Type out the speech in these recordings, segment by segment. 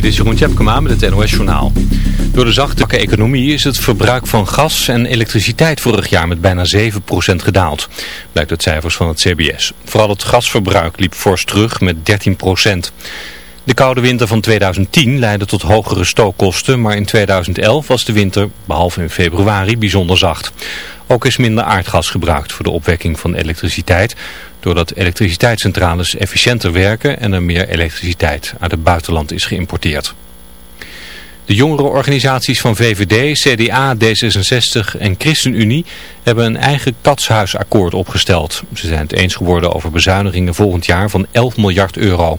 Dit is Jeroen Tjepkema met het NOS Journaal. Door de zachte economie is het verbruik van gas en elektriciteit vorig jaar met bijna 7% gedaald. Blijkt uit cijfers van het CBS. Vooral het gasverbruik liep fors terug met 13%. De koude winter van 2010 leidde tot hogere stookkosten, maar in 2011 was de winter, behalve in februari, bijzonder zacht. Ook is minder aardgas gebruikt voor de opwekking van elektriciteit, doordat elektriciteitscentrales efficiënter werken en er meer elektriciteit uit het buitenland is geïmporteerd. De jongere organisaties van VVD, CDA, D66 en ChristenUnie hebben een eigen katshuisakkoord opgesteld. Ze zijn het eens geworden over bezuinigingen volgend jaar van 11 miljard euro.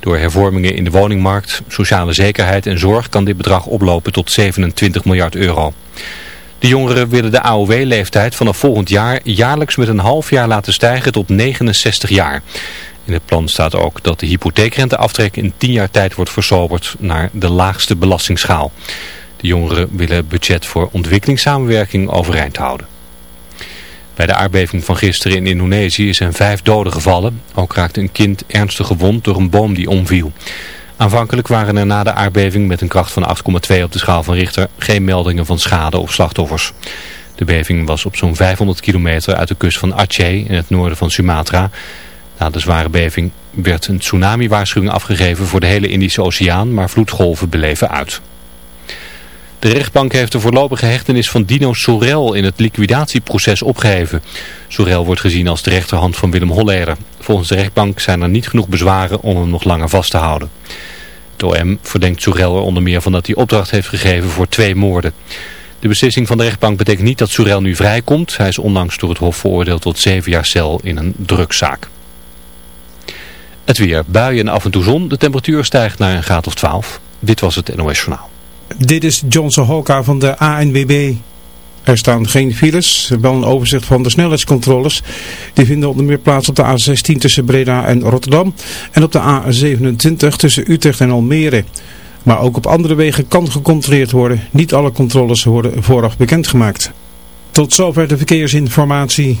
Door hervormingen in de woningmarkt, sociale zekerheid en zorg kan dit bedrag oplopen tot 27 miljard euro. De jongeren willen de AOW-leeftijd vanaf volgend jaar jaarlijks met een half jaar laten stijgen tot 69 jaar. In het plan staat ook dat de hypotheekrenteaftrek in 10 jaar tijd wordt versoberd naar de laagste belastingsschaal. De jongeren willen het budget voor ontwikkelingssamenwerking overeind houden. Bij de aardbeving van gisteren in Indonesië zijn vijf doden gevallen. Ook raakte een kind ernstig gewond door een boom die omviel. Aanvankelijk waren er na de aardbeving met een kracht van 8,2 op de schaal van Richter geen meldingen van schade of slachtoffers. De beving was op zo'n 500 kilometer uit de kust van Aceh in het noorden van Sumatra. Na de zware beving werd een tsunami-waarschuwing afgegeven voor de hele Indische Oceaan, maar vloedgolven beleven uit. De rechtbank heeft de voorlopige hechtenis van Dino Sorel in het liquidatieproces opgeheven. Sorel wordt gezien als de rechterhand van Willem Holleder. Volgens de rechtbank zijn er niet genoeg bezwaren om hem nog langer vast te houden. Het OM verdenkt Sorel er onder meer van dat hij opdracht heeft gegeven voor twee moorden. De beslissing van de rechtbank betekent niet dat Sorel nu vrijkomt. Hij is onlangs door het Hof veroordeeld tot zeven jaar cel in een drugszaak. Het weer, buien en af en toe zon. De temperatuur stijgt naar een graad of 12. Dit was het NOS Journaal. Dit is Johnson Hoka van de ANWB. Er staan geen files, wel een overzicht van de snelheidscontroles. Die vinden onder meer plaats op de A16 tussen Breda en Rotterdam en op de A27 tussen Utrecht en Almere. Maar ook op andere wegen kan gecontroleerd worden. Niet alle controles worden vooraf bekendgemaakt. Tot zover de verkeersinformatie.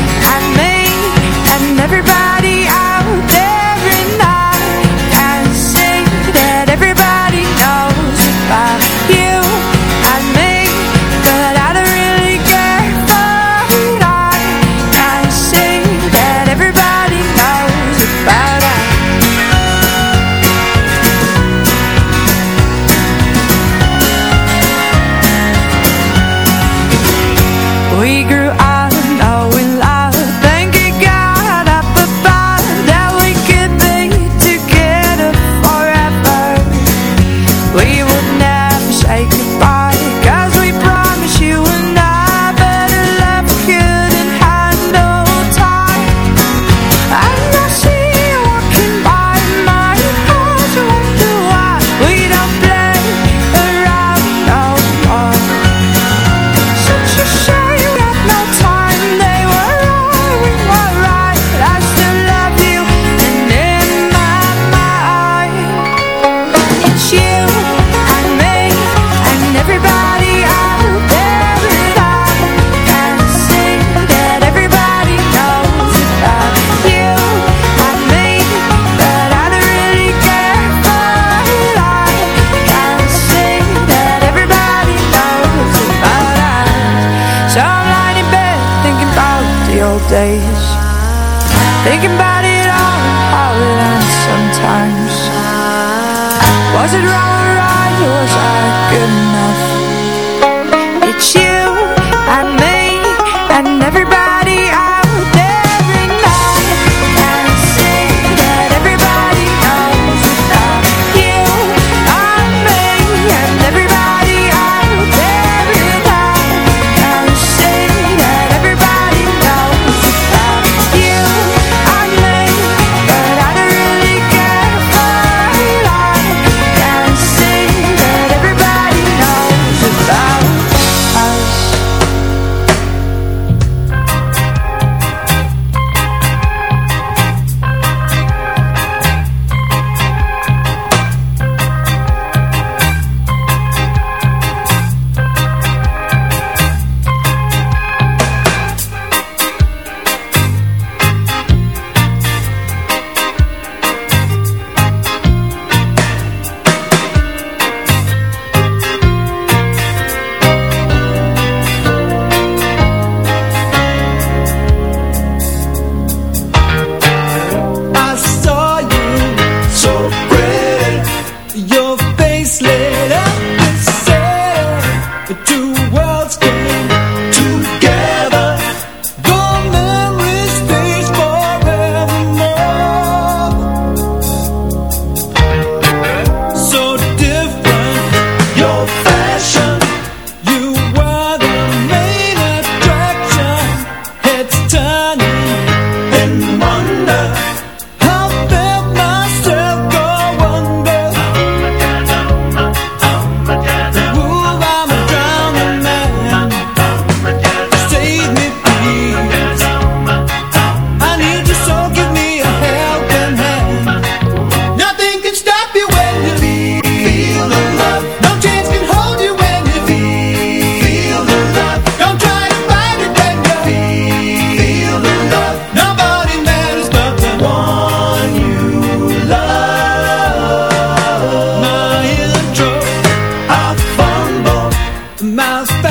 my.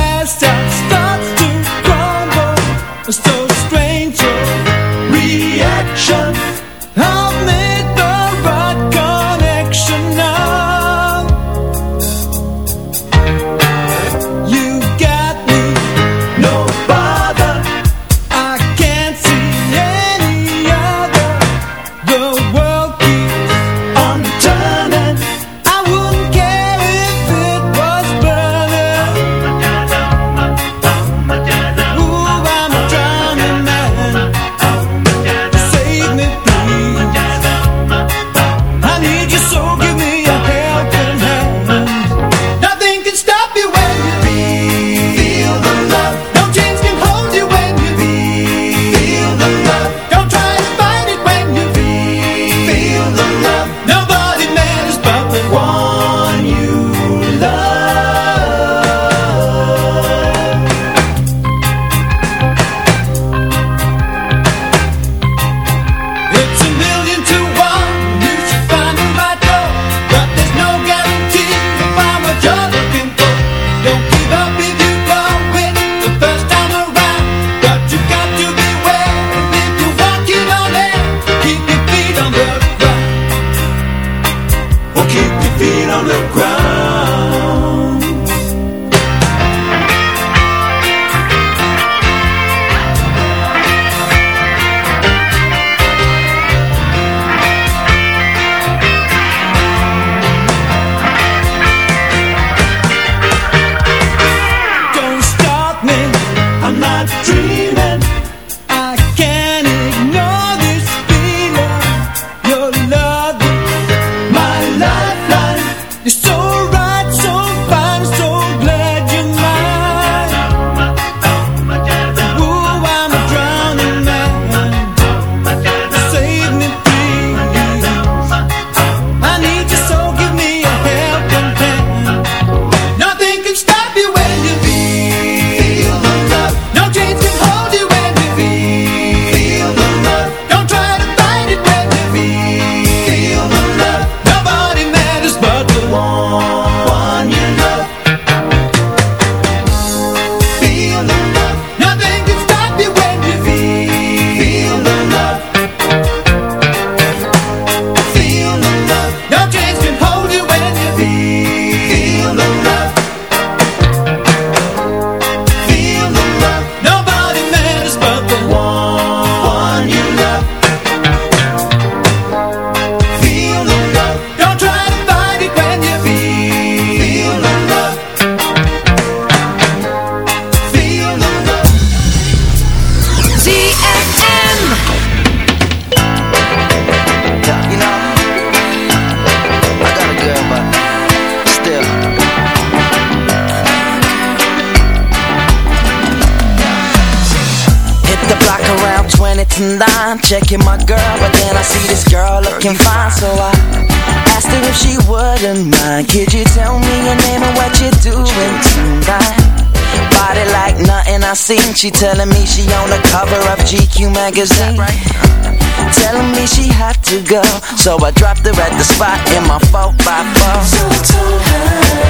She telling me she on the cover of GQ magazine. Telling me she had to go, so I dropped her at the spot in my 4x4. So I told her.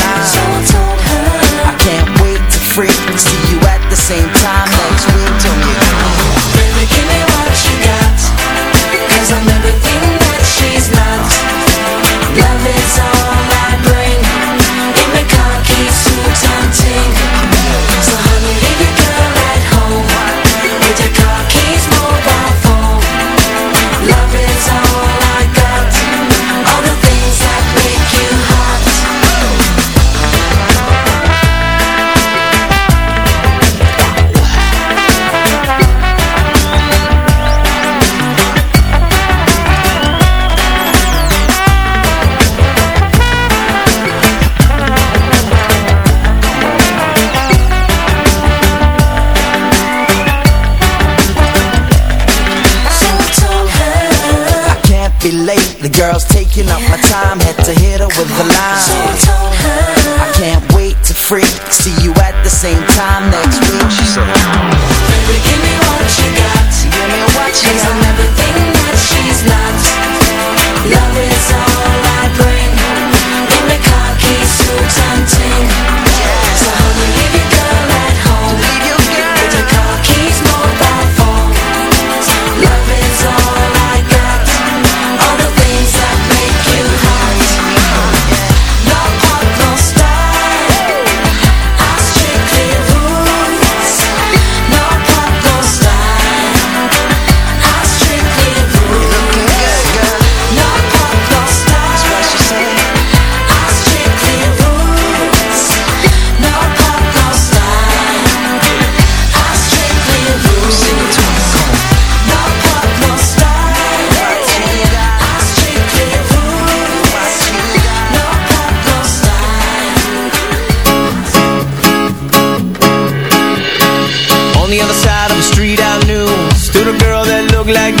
time. be late. The girl's taking up my time, had to hit her with a line. I can't wait to freak, see you at the same time next week. She said, Baby, give me what you got, give me what you got. Cause I'm everything that she's not. Love is all I bring. In the car keys, suit, and ting. Like.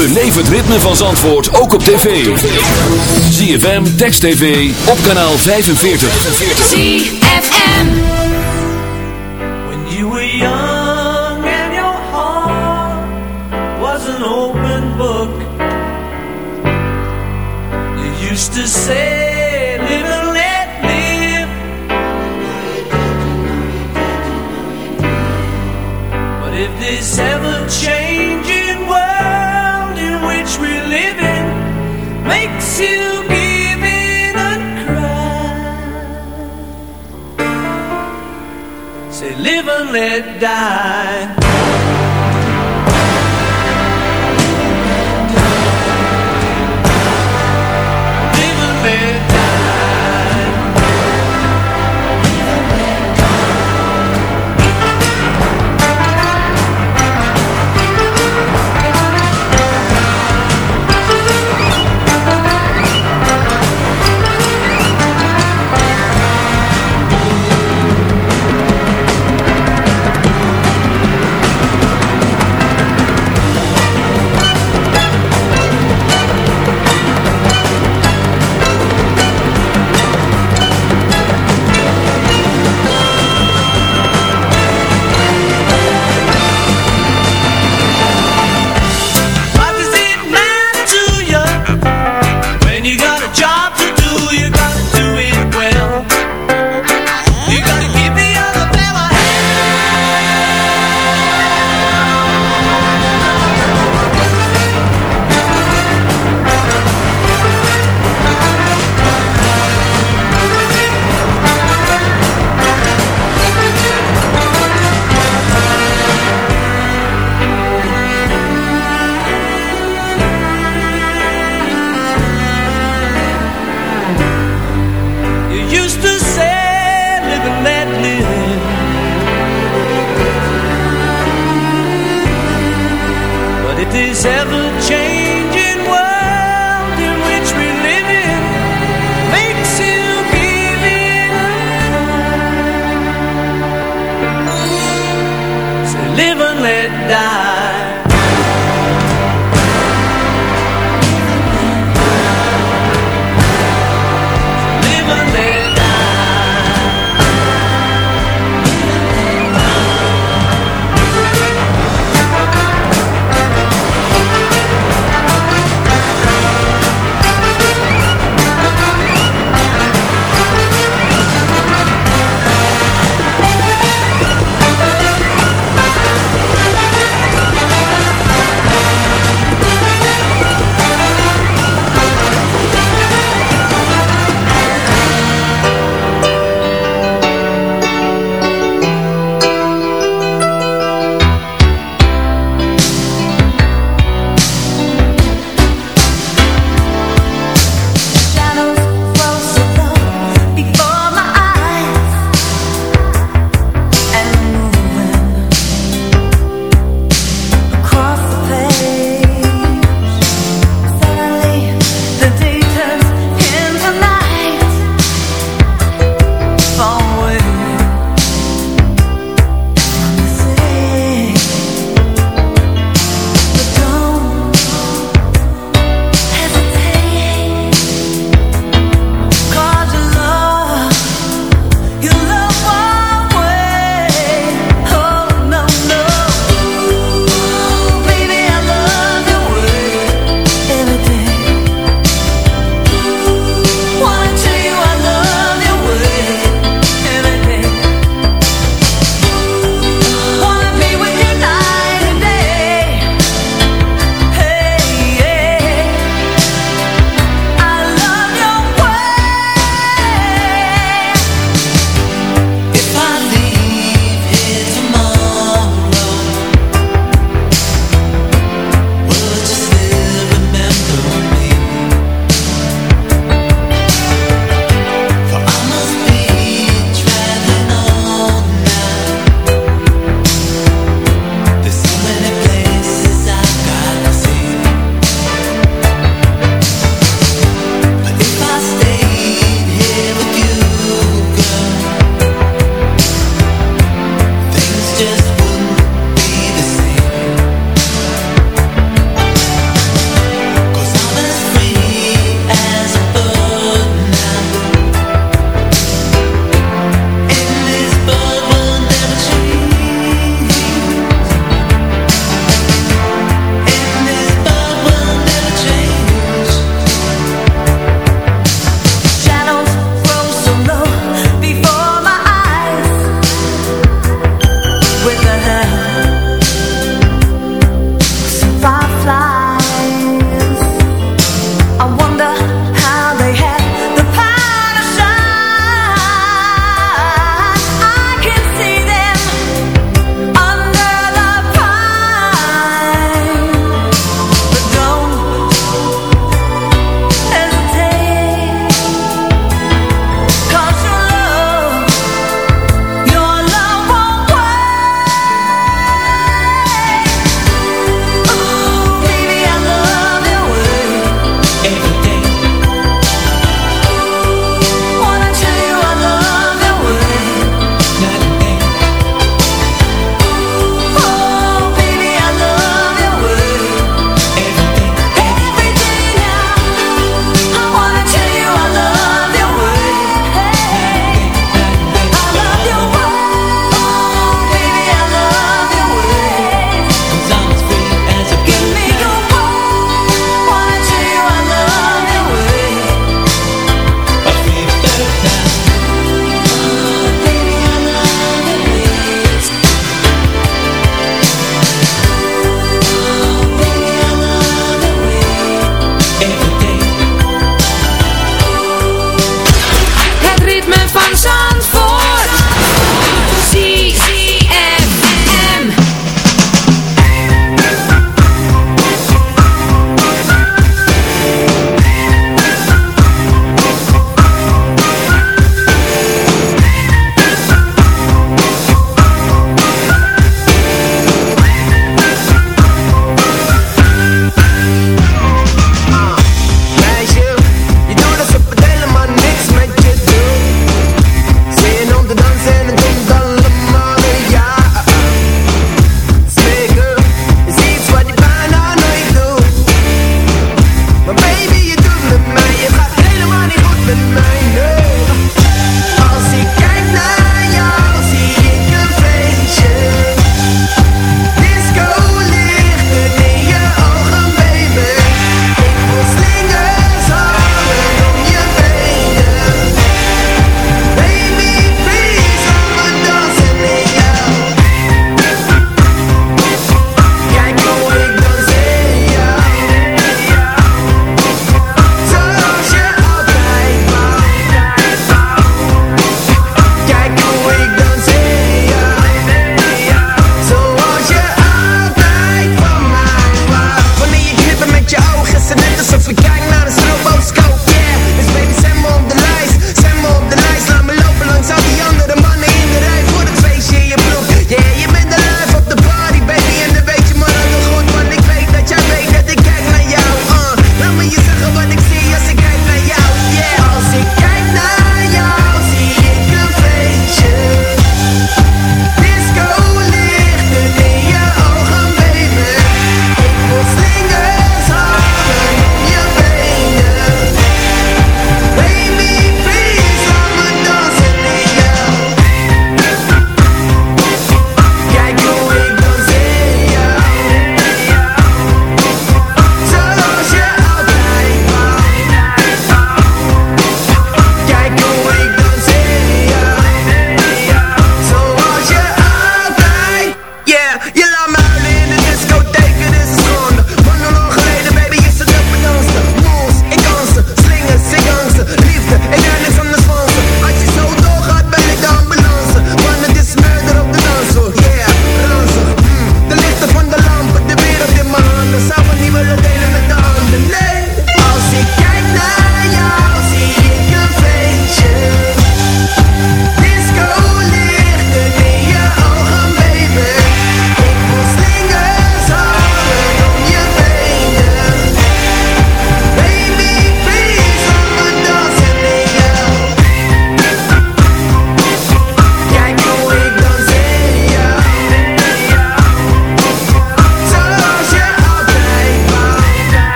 Beleef het ritme van Zandvoort ook op tv. ZFM, Text TV, op kanaal 45. ZFM When you were young and your heart was an open book You used to say let die.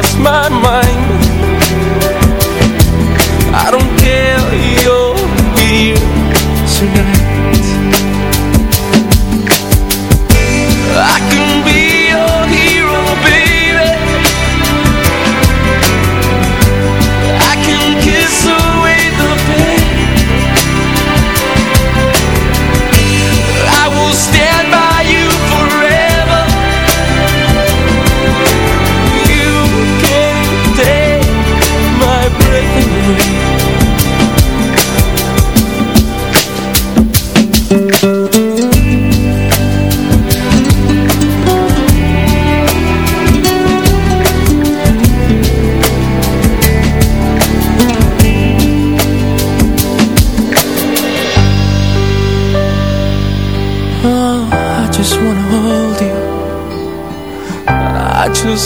Lost my mind? I don't care, you're here tonight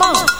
mom.